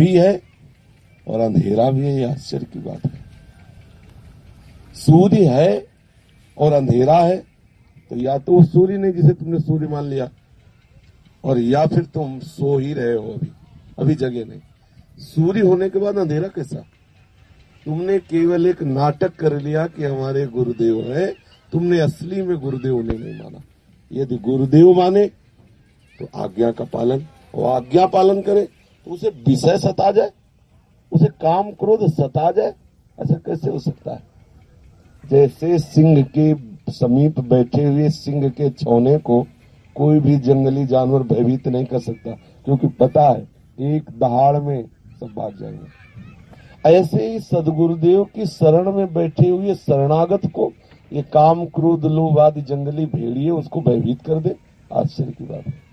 भी है और अंधेरा भी है, यह आश्चर्य की बात है। सूर्य है और अंधेरा है तो या तो वो सूर्य नहीं जिसे तुमने सूर्य मान लिया, और या फिर तुम सो ही रहे हो अभी अभी जगह नहीं। सूर्य होने के बाद अंधेरा कैसा? तुमने केवल एक नाटक कर लिया कि हमारे गुरुदेव हैं, तुमने असली में गुरुदेव उन्हें नहीं माना। यदि गुरुदेव माने तो आज्ञा का पालन, और आज्ञा पालन करे। उसे विषय सता जाए, उसे काम क्रोध सता जाए, ऐसा कैसे हो सकता है? जैसे सिंह के समीप बैठे हुए सिंह के छौने को कोई भी जंगली जानवर भयभीत नहीं कर सकता, क्योंकि पता है, एक दहाड़ में सब भाग जाएँगे। ऐसे ही सदगुरुदेव की शरण में बैठे हुए शरणागत को ये काम क्रोध लोभ आदि जंगली भेड़िए उसको भयभीत कर दे। आश्चर्य की बात है।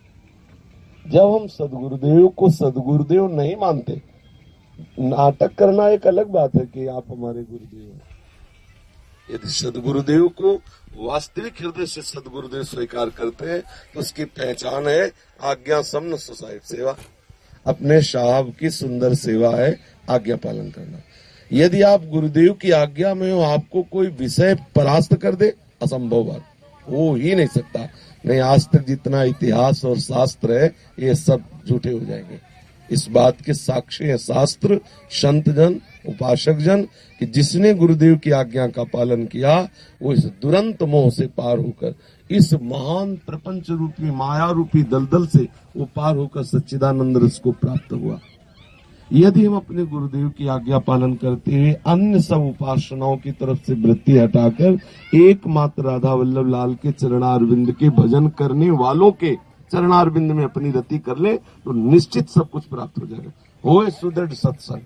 जब हम सदगुरुदेव को सदगुरुदेव नहीं मानते, नाटक करना एक अलग बात है कि आप हमारे गुरुदेव हैं। यदि सदगुरुदेव को वास्तविक हृदय से सदगुरुदेव स्वीकार करते हैं तो उसकी पहचान है आज्ञा समन सोसाइट सेवा। अपने साहब की सुंदर सेवा है आज्ञा पालन करना। यदि आप गुरुदेव की आज्ञा में हो, आपको कोई विषय परास्त कर दे, असंभव बात। हो ही नहीं सकता। नहीं, आज तक जितना इतिहास और शास्त्र है, ये सब झूठे हो जाएँगे। इस बात के साक्षी है शास्त्र संत जन उपासक जन कि जिसने गुरुदेव की आज्ञा का पालन किया, वो इस दुरंत मोह से पार होकर, इस महान प्रपंच रूपी, माया रूपी दलदल से वो पार होकर सच्चिदानंद रस को प्राप्त हुआ। यदि हम अपने गुरुदेव की आज्ञा पालन करते हुए अन्य सब उपासनाओं की तरफ़ से वृत्ति हटाकर, एकमात्र राधा वल्लभ लाल के चरणारविंद के भजन करने वालों के चरणारविंद में अपनी रति कर ले तो निश्चित सब कुछ प्राप्त हो जाएगा। हो सुदृढ़ सत्संग।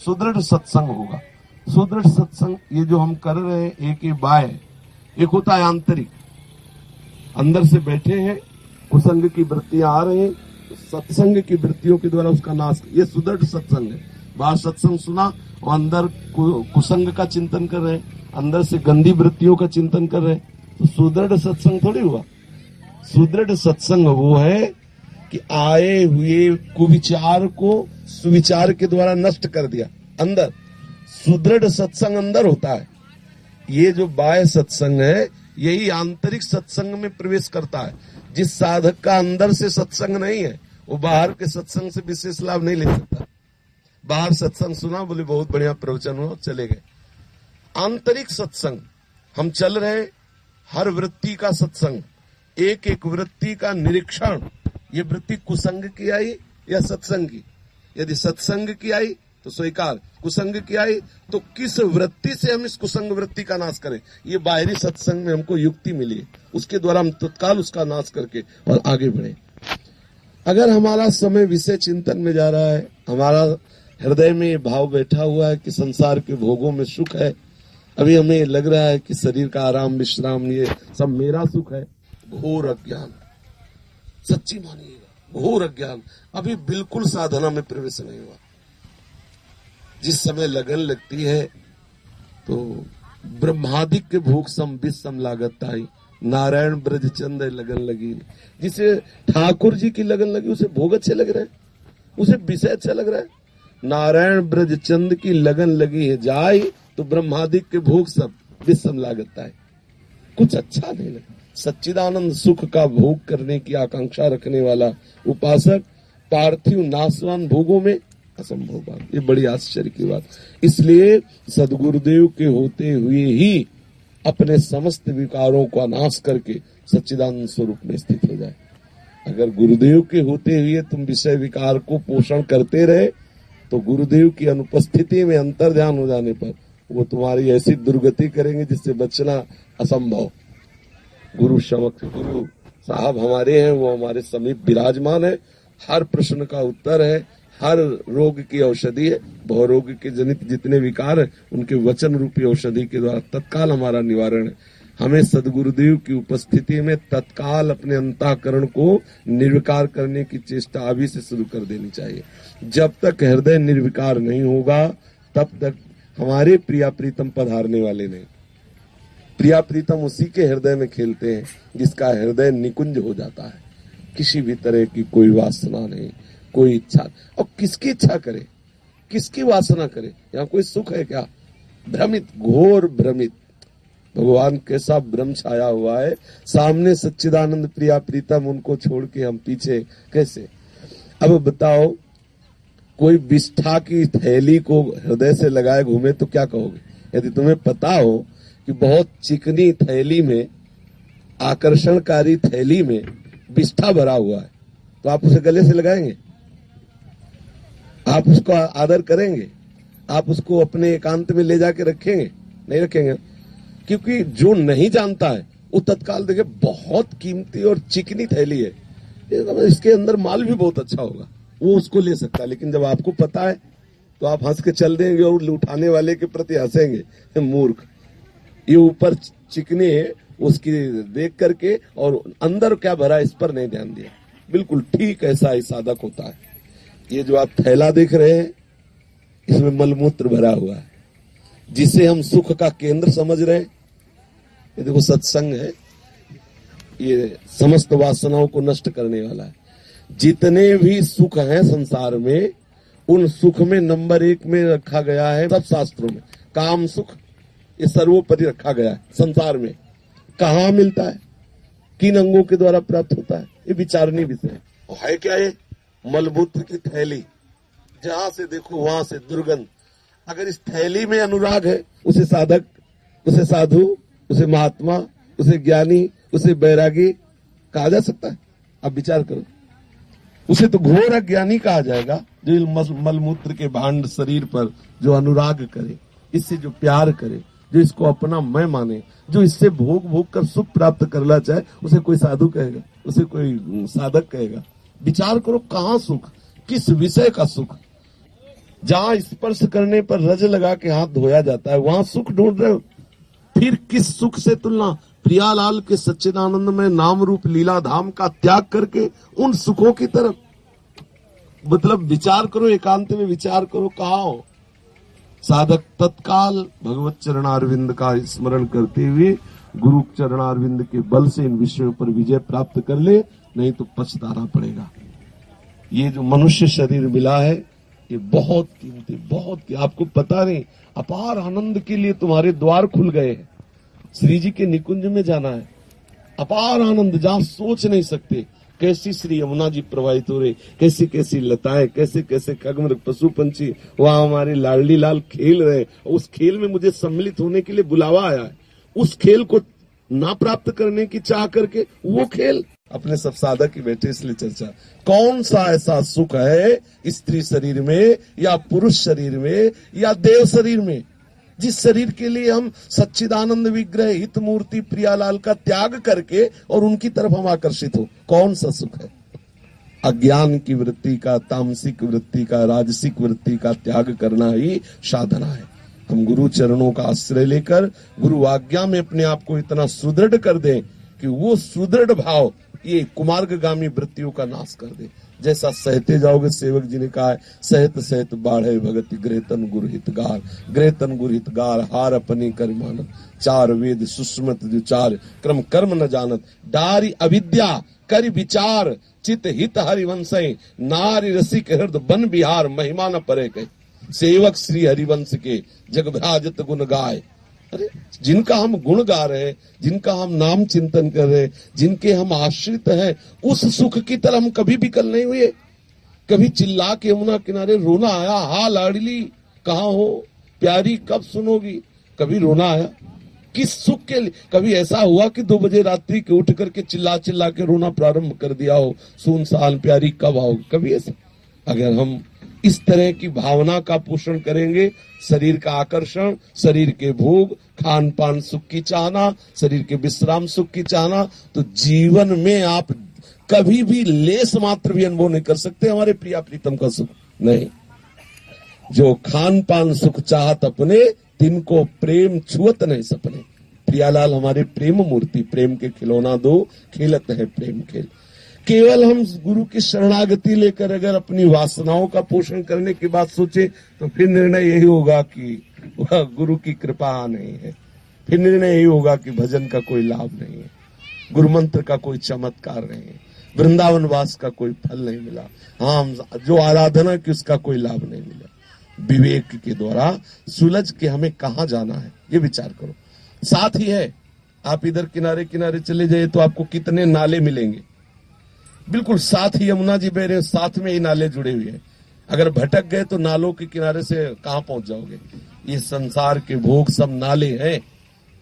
सुदृढ़ सत्संग होगा। सुदृढ़ सत्संग, ये जो हम कर रहे हैं, एक ये बाय एक होता है आंतरिक। अंदर से बैठे हैं, कुसंग की वृत्तियाँ आ रही हैं सत्संग की वृत्तियों के द्वारा उसका नाश ये सुदृढ़ सत्संग है। बाहर सत्संग सुना और अंदर कुसंग का चिंतन कर रहे अंदर से गंदी वृत्तियों का चिंतन कर रहे तो सुदृढ़ सत्संग थोड़ी हुआ। सुदृढ़ सत्संग वो है कि आए हुए कुविचार को सुविचार के द्वारा नष्ट कर दिया। अंदर। सुदृढ़ सत्संग अंदर होता है। ये जो बाह्य सत्संग है, यही आंतरिक सत्संग में प्रवेश करता है। जिस साधक का अंदर से सत्संग नहीं है, वो बाहर के सत्संग से विशेष लाभ नहीं ले सकता। बाहर सत्संग सुना, बोले, बहुत बढ़िया प्रवचन हुआ चले गए। आंतरिक सत्संग, हम चल रहे हर वृत्ति का सत्संग, एक एक वृत्ति का निरीक्षण। ये वृत्ति कुसंग की आई या सत्संग की? यदि सत्संग की आई तो स्वीकार। कुसंग की आई तो किस वृत्ति से हम इस कुसंग वृत्ति का नाश करें? ये बाहरी सत्संग में हमको युक्ति मिली। उसके द्वारा हम तत्काल उसका नाश करके और आगे बढ़े। अगर हमारा समय विषय चिंतन में जा रहा है, हमारा हृदय में भाव बैठा हुआ है कि संसार के भोगों में सुख है, अभी हमें लग रहा है कि शरीर का आराम, विश्राम, ये सब मेरा सुख है, घोर अज्ञान। सच्ची मानिएगा, घोर अज्ञान। अभी बिल्कुल साधना में प्रवेश नहीं हुआ। जिस समय लगन लगती है तो ब्रह्मादिक के भूख सम विषम लागत आई। नारायण ब्रज चंद लगन लगी। जिसे ठाकुर जी की लगन लगी, उसे भोग अच्छे लग रहे उसे विषय अच्छा लग रहा है। नारायण ब्रज चंद की लगन लगी है जाय तो ब्रह्मादिक के भोग सब विषम लागत है कुछ अच्छा नहीं लगा। सच्चिदानंद सुख का भोग करने की आकांक्षा रखने वाला उपासक पार्थिव नासवान भोगों में असंभव बात ये बड़ी आश्चर्य की बात। इसलिए सदगुरुदेव के होते हुए ही अपने समस्त विकारों का नाश करके सच्चिदानंद स्वरूप में स्थित हो जाए। अगर गुरुदेव के होते हुए तुम विषय विकार को पोषण करते रहे तो गुरुदेव की अनुपस्थिति में अंतर ध्यान हो जाने पर वो तुम्हारी ऐसी दुर्गति करेंगे जिससे बचना असंभव। गुरु समक्ष गुरु साहब हमारे हैं, वो हमारे समीप विराजमान है। हर प्रश्न का उत्तर है। हर रोग की औषधि है। बहुरोग के जनित जितने विकार है, उनके वचन रूपी औषधि के द्वारा तत्काल हमारा निवारण है। हमें सदगुरुदेव की उपस्थिति में तत्काल अपने अंताकरण को निर्विकार करने की चेष्टा अभी से शुरू कर देनी चाहिए। जब तक हृदय निर्विकार नहीं होगा, तब तक हमारे प्रिया प्रीतम पधारने वाले नहीं। प्रिया प्रीतम उसी के हृदय में खेलते हैं, जिसका हृदय निकुंज हो जाता है। किसी भी तरह की कोई वासना नहीं। कोई इच्छा और किसकी इच्छा करे? किसकी वासना करे? यहाँ कोई सुख है क्या? भ्रमित, घोर भ्रमित। भगवान कैसा भ्रम छाया हुआ है। सामने सच्चिदानंद प्रिया प्रीतम उनको छोड़ के हम पीछे कैसे? अब बताओ, कोई विष्ठा की थैली को हृदय से लगाए घूमे तो क्या कहोगे? यदि तुम्हें पता हो कि बहुत चिकनी थैली में, आकर्षणकारी थैली में विष्ठा भरा हुआ है तो आप उसे गले से लगाएँगे? आप उसको आदर करेंगे, आप उसको अपने एकांत में ले जाके रखेंगे, नहीं रखेंगे? क्योंकि जो नहीं जानता है, वो तत्काल देखे बहुत कीमती और चिकनी थैली है। इसके अंदर माल भी बहुत अच्छा होगा, वो उसको ले सकता है। लेकिन जब आपको पता है तो आप हंस के चल देंगे और उठाने वाले के प्रति हंसेंगे। मूर्ख, ये ऊपर चिकने है, उसकी देख करके और अंदर क्या भरा इस पर नहीं ध्यान दिया। बिल्कुल ठीक ऐसा ही साधक होता है। ये जो आप थैला देख रहे हैं, इसमें मलमूत्र भरा हुआ है, जिसे हम सुख का केंद्र समझ रहे हैं। ये देखो, सत्संग है। ये समस्त वासनाओं को नष्ट करने वाला है। जितने भी सुख हैं संसार में, उन सुख में नंबर एक में रखा गया है सब शास्त्रों में। काम सुख, ये सर्वोपरि रखा गया है संसार में। कहा मिलता है? किन अंगों के द्वारा प्राप्त होता है? ये विचारणी विषय है क्या ये? मलमूत्र की थैली। जहाँ से देखो, वहाँ से दुर्गंध। अगर इस थैली में अनुराग है, उसे साधक, उसे साधु, उसे महात्मा, उसे ज्ञानी, उसे बैरागी कहा जा सकता है? अब विचार करो। उसे तो घोर अज्ञानी कहा जाएगा, जो मलमूत्र के भांड शरीर पर जो अनुराग करे, इससे जो प्यार करे, जो इसको अपना मैं माने, जो इससे भोग भोग कर सुख प्राप्त करना चाहे, उसे कोई साधु कहेगा, उसे कोई, साधक कहेगा। विचार करो कहाँ सुख, किस विषय का सुख। जहाँ स्पर्श करने पर रज लगा के हाथ धोया जाता है, वहाँ सुख ढूंढ रहे हो। फिर किस सुख से तुलना? प्रियालाल के सच्चिदानंद में नाम रूप लीला धाम का त्याग करके उन सुखों की तरफ़। मतलब विचार करो, एकांत में विचार करो, कहा हो? साधक तत्काल भगवत चरणारविंद का स्मरण करते हुए गुरु चरणारविंद के बल से इन विषयों पर विजय प्राप्त कर ले। नहीं तो पछताना पड़ेगा। ये जो मनुष्य शरीर मिला है, ये बहुत कीमती, बहुत, आपको पता नहीं, अपार आनंद के लिए तुम्हारे द्वार खुल गए हैं। श्री जी के निकुंज में जाना है। अपार आनंद, जहाँ सोच नहीं सकते, कैसी श्री यमुना जी प्रवाहित हो रही, कैसी कैसी लताएँ, कैसे कैसे खगमर पशु पंछी वहाँ हमारे लाडली लाल खेल रहे उस खेल में मुझे सम्मिलित होने के लिए बुलावा आया है। उस खेल को ना प्राप्त करने की चाह करके वो खेल। अपने सब साधक की बैठे इसलिए चर्चा। कौन सा ऐसा सुख है स्त्री शरीर में, या पुरुष शरीर में, या देव शरीर में, जिस शरीर के लिए हम सच्चिदानंद विग्रह हित मूर्ति प्रियालाल का त्याग करके और उनकी तरफ़ हम आकर्षित हो? कौन सा सुख है? अज्ञान की वृत्ति का, तामसिक वृत्ति का, राजसिक वृत्ति का त्याग करना ही साधना है। हम गुरु चरणों का आश्रय लेकर गुरु आज्ञा में अपने आप को इतना सुदृढ़ कर दें कि वो सुदृढ़ भाव ये कुमार्गामी वृत्तियों का नाश कर दे। जैसा सहते जाओगे सेवक जी ने कहा है, सहत सहत बाढ़े भगत ग्रेतन गुरु हितगार। ग्रेतन गुरु हितगार, हार अपनी कर मानत। चार वेद सुस्मत चार क्रम कर्म न जानत। डारी अविद्या, कर विचार, चित हित हरिवंश। नारी रसिक हृदय बन बिहार, महिमा न परे कहे। सेवक श्री हरिवंश के जगभ्राजत गुण गाय अरे, जिनका हम गुण गा रहे हैं, जिनका हम नाम चिंतन कर रहे हैं, जिनके हम आश्रित हैं, उस सुख की तरह हम कभी विकल नहीं हुए। कभी चिल्ला के यमुना किनारे रोना आया, हा लाडली, कहा हो? प्यारी कब सुनोगी? कभी रोना आया। किस सुख के लिए? कभी ऐसा हुआ कि दो बजे रात्रि के उठ करके चिल्ला चिल्ला के रोना प्रारंभ कर दिया हो? सुनसान प्यारी कब आओगी? कभी ऐसा? अगर हम इस तरह की भावना का पोषण करेंगे। शरीर का आकर्षण, शरीर के भोग खान पान सुख की चाहना, शरीर के विश्राम सुख की चाहना। तो जीवन में आप कभी भी लेस मात्र भी अनुभव नहीं कर सकते, हमारे प्रिया प्रीतम का सुख नहीं। जो खान पान सुख चाहत अपने, तिनको प्रेम छुअत नहीं सपने। प्रियालाल, हमारे प्रेम मूर्ति, प्रेम के खिलौना दो, खेलत है प्रेम खेल। केवल हम गुरु की शरणागति लेकर अगर अपनी वासनाओं का पोषण करने की बात सोचे तो फिर निर्णय यही होगा कि वह गुरु की कृपा नहीं है। फिर निर्णय यही होगा कि भजन का कोई लाभ नहीं है गुरु मंत्र का कोई चमत्कार नहीं है वृंदावन वास का कोई फल नहीं मिला हाँ जो आराधना की उसका कोई लाभ नहीं मिला। विवेक के द्वारा, सुलझ के हमें कहा जाना है, ये विचार करो। साथ ही है, आप इधर किनारे किनारे चले जाइए तो आपको कितने नाले मिलेंगे। बिल्कुल साथ ही यमुना जी बह रहे साथ में ही नाले जुड़े हुए हैं। अगर भटक गए तो नालों के किनारे से कहाँ पहुँच जाओगे? ये संसार के भोग सब नाले हैं।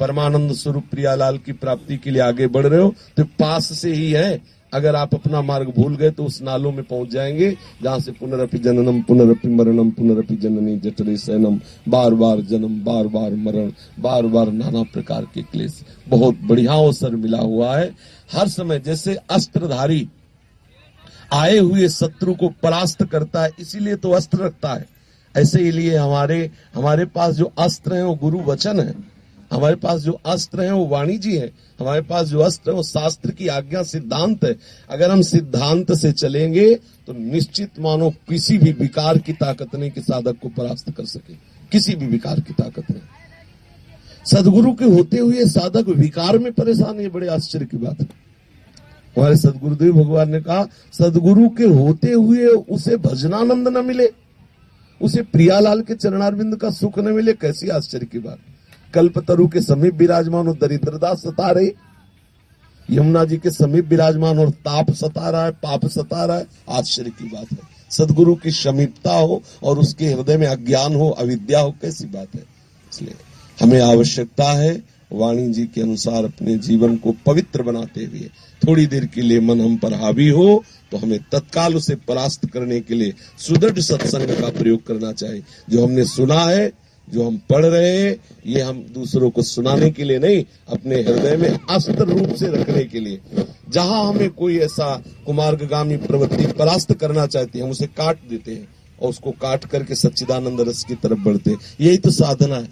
परमानंद स्वरूप प्रियालाल की प्राप्ति के लिए आगे बढ़ रहे हो तो पास से ही है। अगर आप अपना मार्ग भूल गए तो उस नालों में पहुँच जाएँगे, जहाँ से पुनरअपि जननम, पुनरअपि मरणम, पुनरअपि जननी जठरे सैनम बार बार जन्म बार बार मरण बार बार नाना प्रकार के क्लेश। बहुत बढ़िया अवसर मिला हुआ है। हर समय जैसे अस्त्रधारी आए हुए शत्रु को परास्त करता है, इसीलिए तो अस्त्र रखता है। ऐसे ही लिए हमारे हमारे पास जो अस्त्र है, वो गुरु वचन है। हमारे पास जो अस्त्र है, वो वाणी जी है। हमारे पास जो अस्त्र है, वो शास्त्र की आज्ञा, सिद्धांत है। अगर हम सिद्धांत से चलेंगे तो निश्चित मानो किसी भी विकार की ताकत नहीं कि साधक को परास्त कर सके। किसी भी विकार की ताकत नहीं। सदगुरु के होते हुए साधक विकार में परेशान है बड़े आश्चर्य की बात है। हमारे सदगुरुदेव भगवान ने कहा, सदगुरु के होते हुए उसे भजनानंद न मिले, उसे प्रियालाल के चरणारविंद का सुख न मिले, कैसी आश्चर्य की बात। कल्पतरु के समीप विराजमान और दरिद्रता सता रही। यमुना जी के समीप विराजमान और ताप सता रहा है, पाप सता रहा है, आश्चर्य की बात है। सदगुरु की समीपता हो और उसके हृदय में अज्ञान हो, अविद्या हो, कैसी बात है। इसलिए हमें आवश्यकता है वाणी जी के अनुसार अपने जीवन को पवित्र बनाते हुए थोड़ी देर के लिए मन हम पर हावी हो तो हमें तत्काल उसे परास्त करने के लिए सुदृढ़ सत्संग का प्रयोग करना चाहिए। जो हमने सुना है, जो हम पढ़ रहे हैं, ये हम दूसरों को सुनाने के लिए नहीं, अपने हृदय में अस्त्र रूप से रखने के लिए। जहाँ हमें कोई ऐसा कुमार्गामी प्रवृत्ति परास्त करना चाहती है, हम उसे काट देते हैं और उसको काट करके सच्चिदानंद रस की तरफ़ बढ़ते यही तो साधना है।